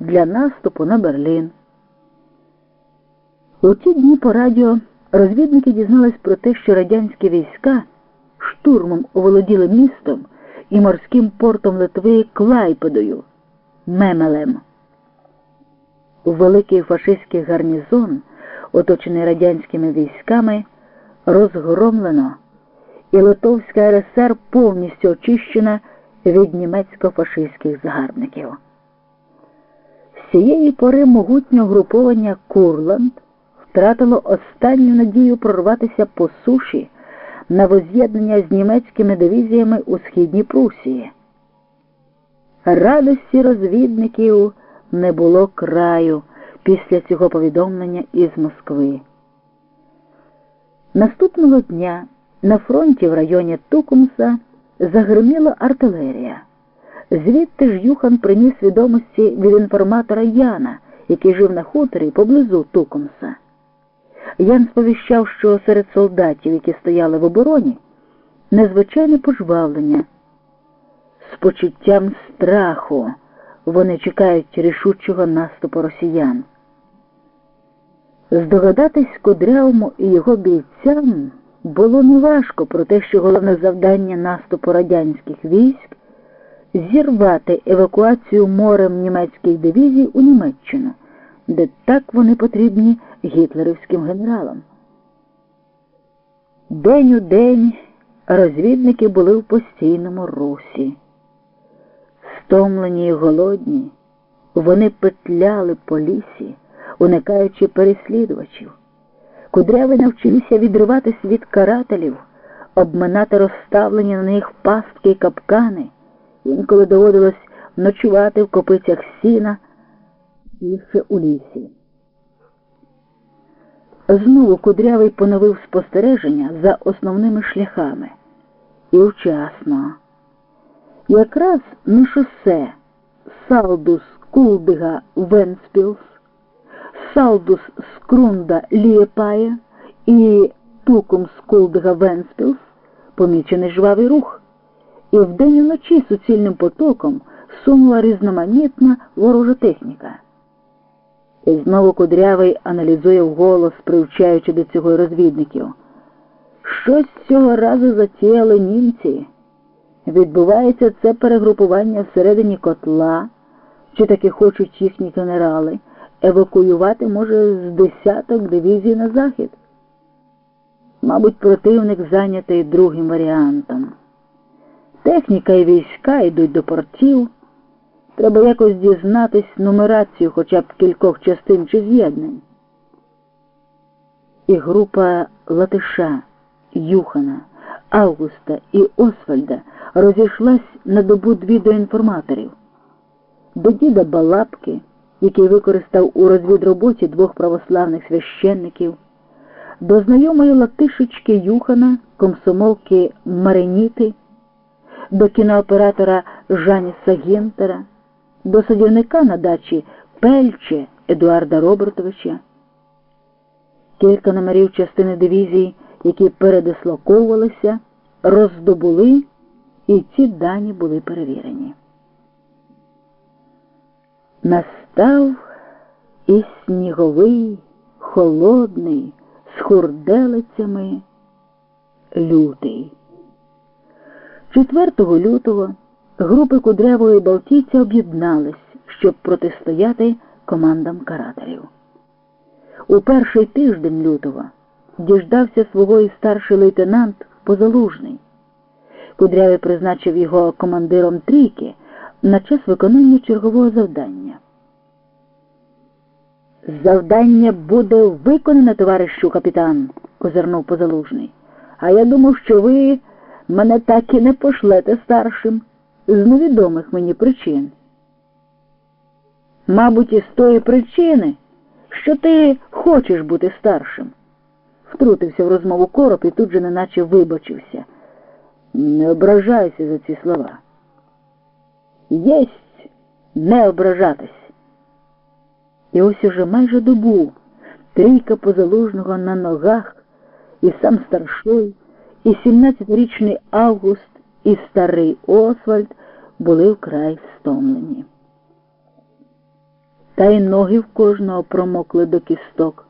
для наступу на Берлін. У ті дні по радіо розвідники дізнались про те, що радянські війська штурмом оволоділи містом і морським портом Литви Клайпедою Мемелем. Великий фашистський гарнізон, оточений радянськими військами, розгромлено, і Литовська РСР повністю очищена від німецько-фашистських загарбників. Цієї пори могутнє угруповання Курланд втратило останню надію прорватися по суші на воз'єднання з німецькими дивізіями у східній Прусії. Радості розвідників не було краю після цього повідомлення із Москви. Наступного дня на фронті в районі Тукумса загриміла артилерія. Звідти ж Юхан приніс відомості від інформатора Яна, який жив на хуторі поблизу Тукумса. Ян сповіщав, що серед солдатів, які стояли в обороні, незвичайне пожвавлення. З почуттям страху вони чекають рішучого наступу росіян. Здогадатись Кудрявому і його бійцям було неважко про те, що головне завдання наступу радянських військ зірвати евакуацію морем німецьких дивізій у Німеччину, де так вони потрібні гітлерівським генералам. День у день розвідники були в постійному русі. Стомлені й голодні, вони петляли по лісі, уникаючи переслідувачів. Кудряви навчилися відриватись від карателів, обминати розставлені на них пастки й капкани. Інколи доводилось ночувати в копицях сіна і ще у лісі. Знову кудрявий поновив спостереження за основними шляхами. І вчасно. Якраз на шосе Салдус Кулдига Венспілс, Салдус Скрунда Лієпая і Тукумс Кулдига Венспілс помічений жвавий рух, і вдень і вночі суцільним потоком сунула різноманітна ворожа техніка. І знову Кудрявий аналізує вголос, привчаючи до цього розвідників. Щось цього разу затіяли німці. Відбувається це перегрупування всередині котла, чи таки хочуть їхні генерали, евакуювати, може, з десяток дивізій на захід. Мабуть, противник зайнятий другим варіантом. Техніка і війська йдуть до портів. Треба якось дізнатись нумерацію хоча б кількох частин чи з'єднань. І група Латиша, Юхана, Августа і Освальда розійшлась на добу дві до інформаторів. До діда Балапки, який використав у розвідроботі двох православних священників, до знайомої латишечки Юхана, комсомолки Мареніти, до кінооператора Жаніса Гентера до садівника на дачі Пельче Едуарда Робертовича. Кілька номерів частини дивізії, які передислоковувалися, роздобули, і ці дані були перевірені. Настав і сніговий, холодний, з хурделицями лютий. 4 лютого групи Кудрявого і Балтійця об'єднались, щоб протистояти командам карателів. У перший тиждень лютого діждався свого і старший лейтенант Позалужний. Кудрявий призначив його командиром трійки на час виконання чергового завдання. Завдання буде виконане, товаришу капітан, козирнув Позалужний. А я думав, що ви мене так і не пошлете старшим з невідомих мені причин. Мабуть, із тої причини, що ти хочеш бути старшим, втрутився в розмову короб і тут же неначе вибачився. Не ображайся за ці слова. Єсть не ображатись. І ось уже майже добу трійка позалужного на ногах, і сам старшой, і 17-річний Август і старий Освальд були вкрай стомлені. та й ноги в кожного промокли до кісток.